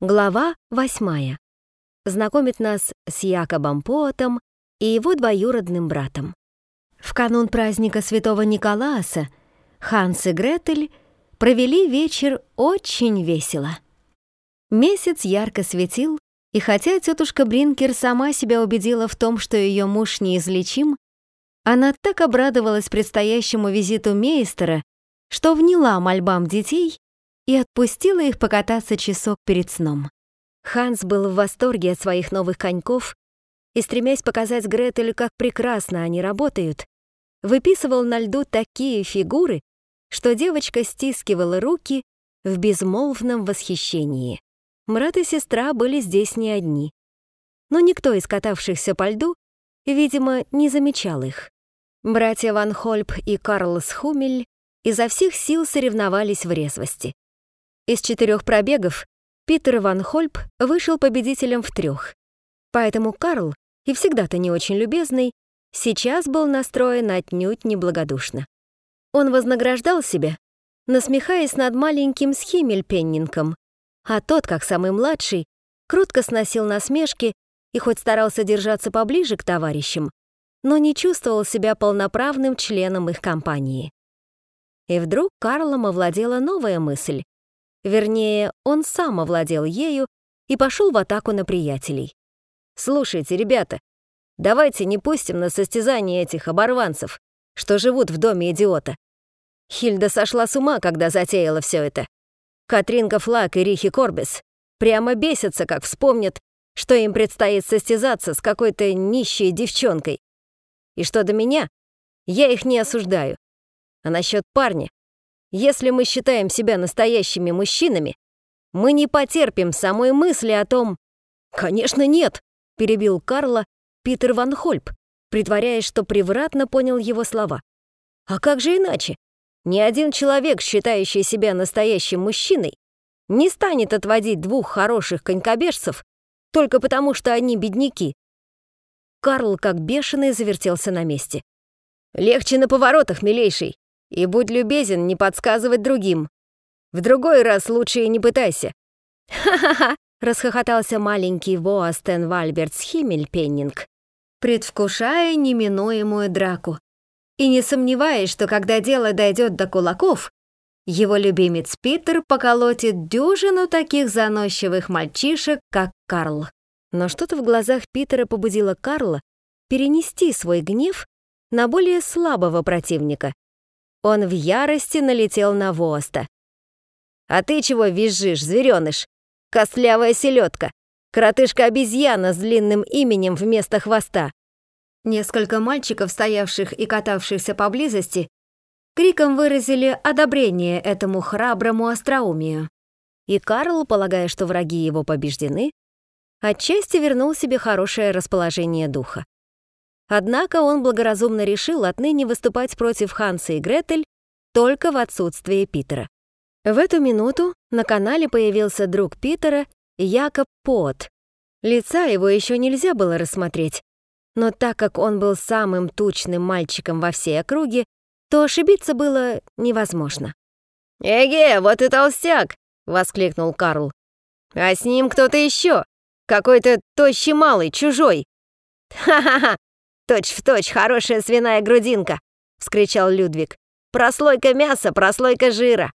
Глава восьмая. Знакомит нас с Якобом Поотом и его двоюродным братом. В канун праздника Святого Николааса Ханс и Гретель провели вечер очень весело. Месяц ярко светил, и хотя тетушка Бринкер сама себя убедила в том, что ее муж неизлечим, она так обрадовалась предстоящему визиту мейстера, что вняла мольбам детей и отпустила их покататься часок перед сном. Ханс был в восторге от своих новых коньков и, стремясь показать Гретель, как прекрасно они работают, выписывал на льду такие фигуры, что девочка стискивала руки в безмолвном восхищении. Брат и сестра были здесь не одни. Но никто из катавшихся по льду, видимо, не замечал их. Братья Ван Хольп и Карлс Хумель изо всех сил соревновались в резвости. Из четырех пробегов Питер Ван Хольп вышел победителем в трех. Поэтому Карл, и всегда-то не очень любезный, сейчас был настроен отнюдь неблагодушно. Он вознаграждал себя, насмехаясь над маленьким схимельпеннинком, а тот, как самый младший, крутко сносил насмешки и хоть старался держаться поближе к товарищам, но не чувствовал себя полноправным членом их компании. И вдруг Карлом овладела новая мысль, Вернее, он сам овладел ею и пошел в атаку на приятелей. «Слушайте, ребята, давайте не пустим на состязание этих оборванцев, что живут в доме идиота. Хильда сошла с ума, когда затеяла все это. Катринка Флак и Рихи Корбис прямо бесятся, как вспомнят, что им предстоит состязаться с какой-то нищей девчонкой. И что до меня, я их не осуждаю. А насчет парня, если мы считаем себя настоящими мужчинами, мы не потерпим самой мысли о том... «Конечно нет!» — перебил Карла Питер Ван Хольп, притворяясь, что превратно понял его слова. «А как же иначе? Ни один человек, считающий себя настоящим мужчиной, не станет отводить двух хороших конькобежцев только потому, что они бедняки». Карл, как бешеный, завертелся на месте. «Легче на поворотах, милейший. И будь любезен не подсказывать другим. В другой раз лучше и не пытайся». «Ха-ха-ха!» — расхохотался маленький Воастен Вальберт Химмельпеннинг, предвкушая неминуемую драку. И не сомневаясь, что когда дело дойдет до кулаков, его любимец Питер поколотит дюжину таких заносчивых мальчишек, как Карл. Но что-то в глазах Питера побудило Карла перенести свой гнев на более слабого противника, он в ярости налетел на Воста. «А ты чего визжишь, зверёныш? Костлявая селедка, коротышка-обезьяна с длинным именем вместо хвоста». Несколько мальчиков, стоявших и катавшихся поблизости, криком выразили одобрение этому храброму остроумию. И Карл, полагая, что враги его побеждены, отчасти вернул себе хорошее расположение духа. Однако он благоразумно решил отныне выступать против Ханса и Гретель только в отсутствие Питера. В эту минуту на канале появился друг Питера, Якоб Пот. Лица его еще нельзя было рассмотреть, но так как он был самым тучным мальчиком во всей округе, то ошибиться было невозможно. «Эге, вот и толстяк!» — воскликнул Карл. «А с ним кто-то еще! Какой-то тощий малый, чужой!» «Ха-ха-ха! «Точь-в-точь хорошая свиная грудинка!» — вскричал Людвиг. «Прослойка мяса, прослойка жира!»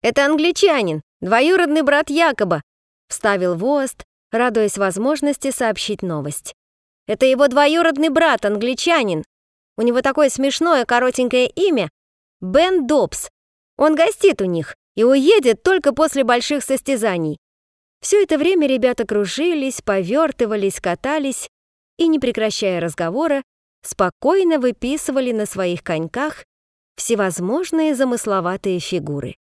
«Это англичанин, двоюродный брат Якоба!» — вставил Вост, радуясь возможности сообщить новость. «Это его двоюродный брат, англичанин. У него такое смешное коротенькое имя — Бен Добс. Он гостит у них и уедет только после больших состязаний». Все это время ребята кружились, повертывались, катались и, не прекращая разговора, спокойно выписывали на своих коньках всевозможные замысловатые фигуры.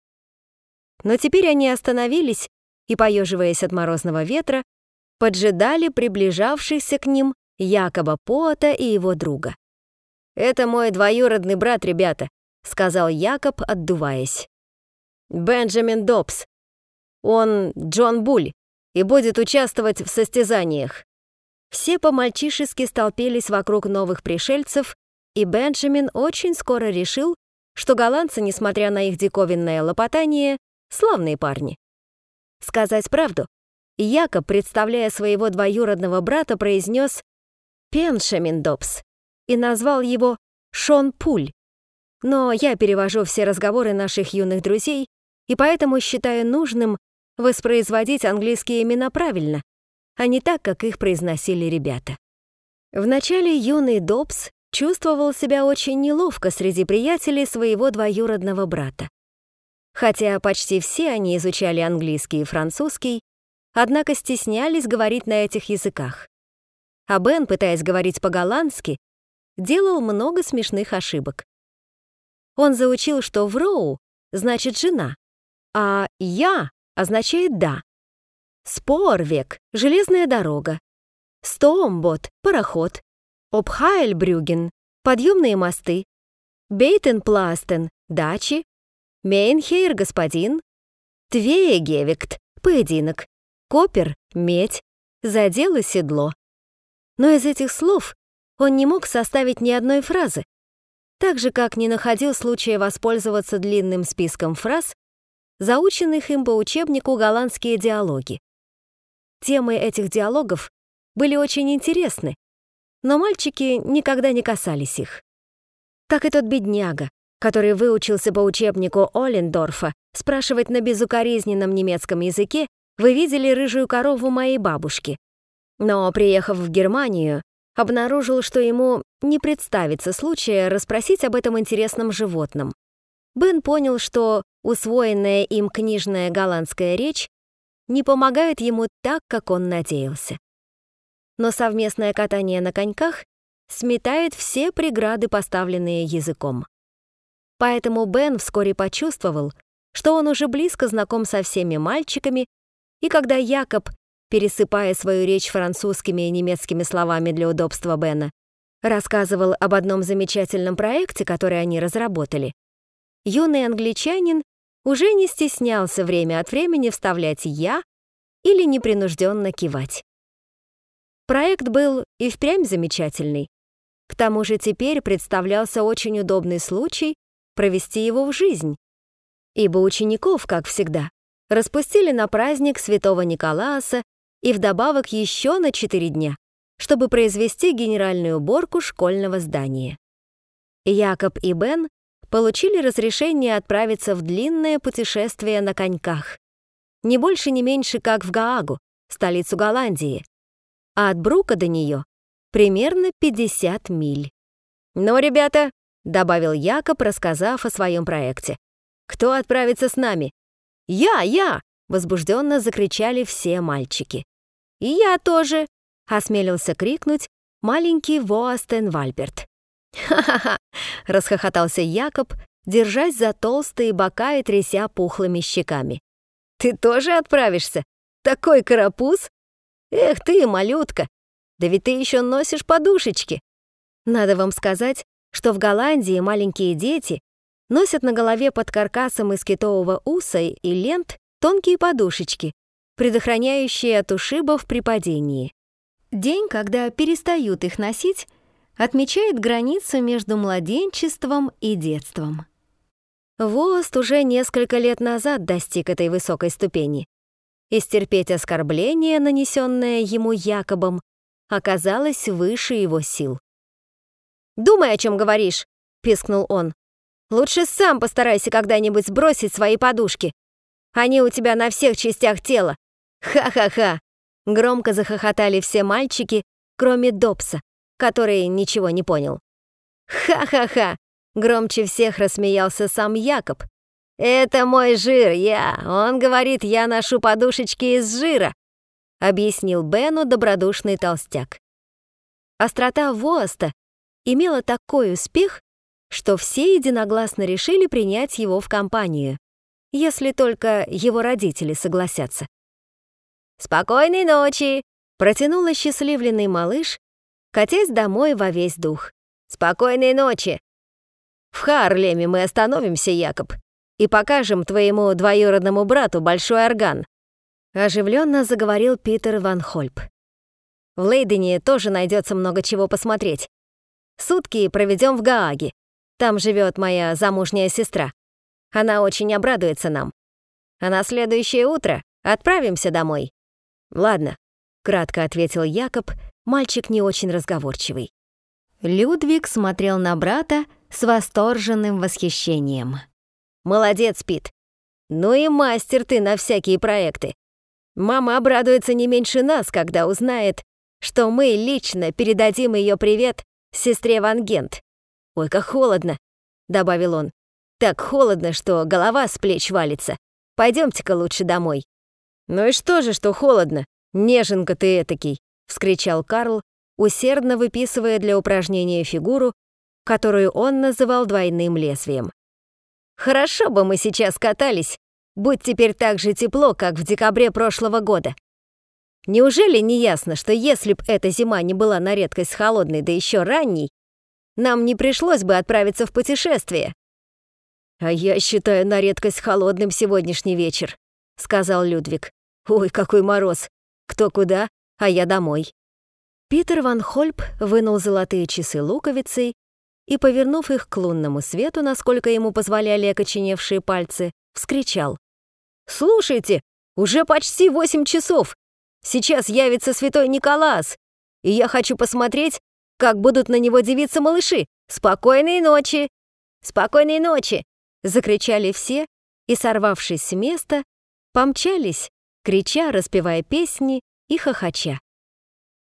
Но теперь они остановились и, поеживаясь от морозного ветра, поджидали приближавшихся к ним Якоба Пота и его друга. «Это мой двоюродный брат, ребята», — сказал Якоб, отдуваясь. «Бенджамин Добс. Он Джон Буль и будет участвовать в состязаниях. Все по-мальчишески столпились вокруг новых пришельцев, и Бенджамин очень скоро решил, что голландцы, несмотря на их диковинное лопотание, славные парни. Сказать правду, Якоб, представляя своего двоюродного брата, произнес «Пеншамин Добс» и назвал его Шон Пуль. Но я перевожу все разговоры наших юных друзей и поэтому считаю нужным воспроизводить английские имена правильно, а не так, как их произносили ребята. Вначале юный Добс чувствовал себя очень неловко среди приятелей своего двоюродного брата. Хотя почти все они изучали английский и французский, однако стеснялись говорить на этих языках. А Бен, пытаясь говорить по-голландски, делал много смешных ошибок. Он заучил, что «вроу» значит «жена», а «я» означает «да». Спорвек — железная дорога. Стоомбот — пароход. Обхайльбрюген — подъемные мосты. Бейтенпластен — дачи. Мейнхейр — господин. Твеегевикт — поединок. Копер — медь. Задел и седло. Но из этих слов он не мог составить ни одной фразы, так же, как не находил случая воспользоваться длинным списком фраз, заученных им по учебнику «Голландские диалоги». Темы этих диалогов были очень интересны, но мальчики никогда не касались их. Как и тот бедняга, который выучился по учебнику Оллендорфа спрашивать на безукоризненном немецком языке, вы видели рыжую корову моей бабушки. Но, приехав в Германию, обнаружил, что ему не представится случая расспросить об этом интересном животном. Бен понял, что усвоенная им книжная голландская речь не помогает ему так, как он надеялся. Но совместное катание на коньках сметает все преграды, поставленные языком. Поэтому Бен вскоре почувствовал, что он уже близко знаком со всеми мальчиками, и когда Якоб, пересыпая свою речь французскими и немецкими словами для удобства Бена, рассказывал об одном замечательном проекте, который они разработали, юный англичанин уже не стеснялся время от времени вставлять «я» или непринужденно кивать. Проект был и впрямь замечательный. К тому же теперь представлялся очень удобный случай провести его в жизнь, ибо учеников, как всегда, распустили на праздник Святого Николааса и вдобавок еще на четыре дня, чтобы произвести генеральную уборку школьного здания. Якоб и Бен получили разрешение отправиться в длинное путешествие на коньках. Не больше, не меньше, как в Гаагу, столицу Голландии. А от Брука до нее примерно 50 миль. «Ну, ребята», — добавил Якоб, рассказав о своем проекте, «кто отправится с нами?» «Я, я!» — возбужденно закричали все мальчики. «И я тоже!» — осмелился крикнуть маленький Воастен Вальберт. «Ха-ха-ха!» — расхохотался Якоб, держась за толстые бока и тряся пухлыми щеками. «Ты тоже отправишься? Такой карапуз? Эх ты, малютка! Да ведь ты еще носишь подушечки!» Надо вам сказать, что в Голландии маленькие дети носят на голове под каркасом из китового уса и лент тонкие подушечки, предохраняющие от ушибов при падении. День, когда перестают их носить, отмечает границу между младенчеством и детством. Вост уже несколько лет назад достиг этой высокой ступени, и стерпеть оскорбление, нанесенное ему Якобом, оказалось выше его сил. «Думай, о чем говоришь!» — пискнул он. «Лучше сам постарайся когда-нибудь сбросить свои подушки. Они у тебя на всех частях тела. Ха-ха-ха!» Громко захохотали все мальчики, кроме Добса, который ничего не понял. «Ха-ха-ха!» — громче всех рассмеялся сам Якоб. «Это мой жир, я. Он говорит, я ношу подушечки из жира», — объяснил Бену добродушный толстяк. Острота Воаста имела такой успех, что все единогласно решили принять его в компанию, если только его родители согласятся. «Спокойной ночи!» — протянул осчастливленный малыш, катясь домой во весь дух. «Спокойной ночи!» «В Харлеме мы остановимся, Якоб, и покажем твоему двоюродному брату большой орган», оживленно заговорил Питер Ван Хольп. «В Лейдене тоже найдется много чего посмотреть. Сутки проведем в Гааге. Там живет моя замужняя сестра. Она очень обрадуется нам. А на следующее утро Отправимся домой». «Ладно», — кратко ответил Якоб, мальчик не очень разговорчивый. Людвиг смотрел на брата с восторженным восхищением. «Молодец, Пит. Ну и мастер ты на всякие проекты. Мама обрадуется не меньше нас, когда узнает, что мы лично передадим ее привет сестре Ван Гент. Ой, как холодно, добавил он. Так холодно, что голова с плеч валится. Пойдемте-ка лучше домой. Ну и что же, что холодно? Неженка ты этакий, вскричал Карл, усердно выписывая для упражнения фигуру, которую он называл двойным лезвием. Хорошо бы мы сейчас катались, будь теперь так же тепло, как в декабре прошлого года. Неужели не ясно, что если б эта зима не была на редкость холодной, да еще ранней, нам не пришлось бы отправиться в путешествие? А я считаю на редкость холодным сегодняшний вечер, сказал Людвиг. Ой, какой мороз. Кто куда, а я домой. Питер Ван Хольп вынул золотые часы луковицей и, повернув их к лунному свету, насколько ему позволяли окоченевшие пальцы, вскричал. «Слушайте, уже почти восемь часов! Сейчас явится святой Николас, и я хочу посмотреть, как будут на него девиться малыши. Спокойной ночи!» «Спокойной ночи!» — закричали все и, сорвавшись с места, помчались, крича, распевая песни и хохоча.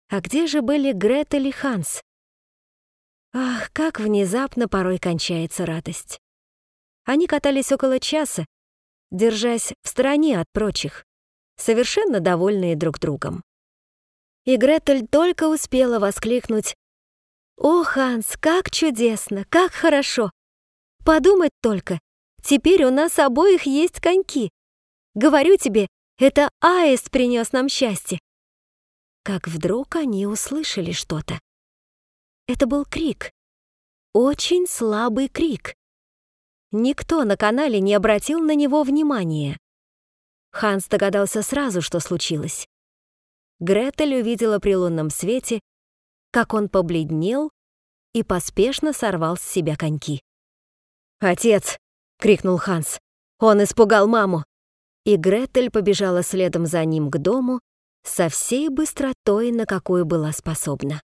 А где же были Гретель и Ханс? Ах, как внезапно порой кончается радость. Они катались около часа, держась в стороне от прочих, совершенно довольные друг другом. И Гретель только успела воскликнуть «О, Ханс, как чудесно, как хорошо! Подумать только, теперь у нас обоих есть коньки. Говорю тебе, это аист принес нам счастье». Как вдруг они услышали что-то. Это был крик. Очень слабый крик. Никто на канале не обратил на него внимания. Ханс догадался сразу, что случилось. Гретель увидела при лунном свете, как он побледнел и поспешно сорвал с себя коньки. «Отец!» — крикнул Ханс. «Он испугал маму!» И Гретель побежала следом за ним к дому со всей быстротой, на какую была способна.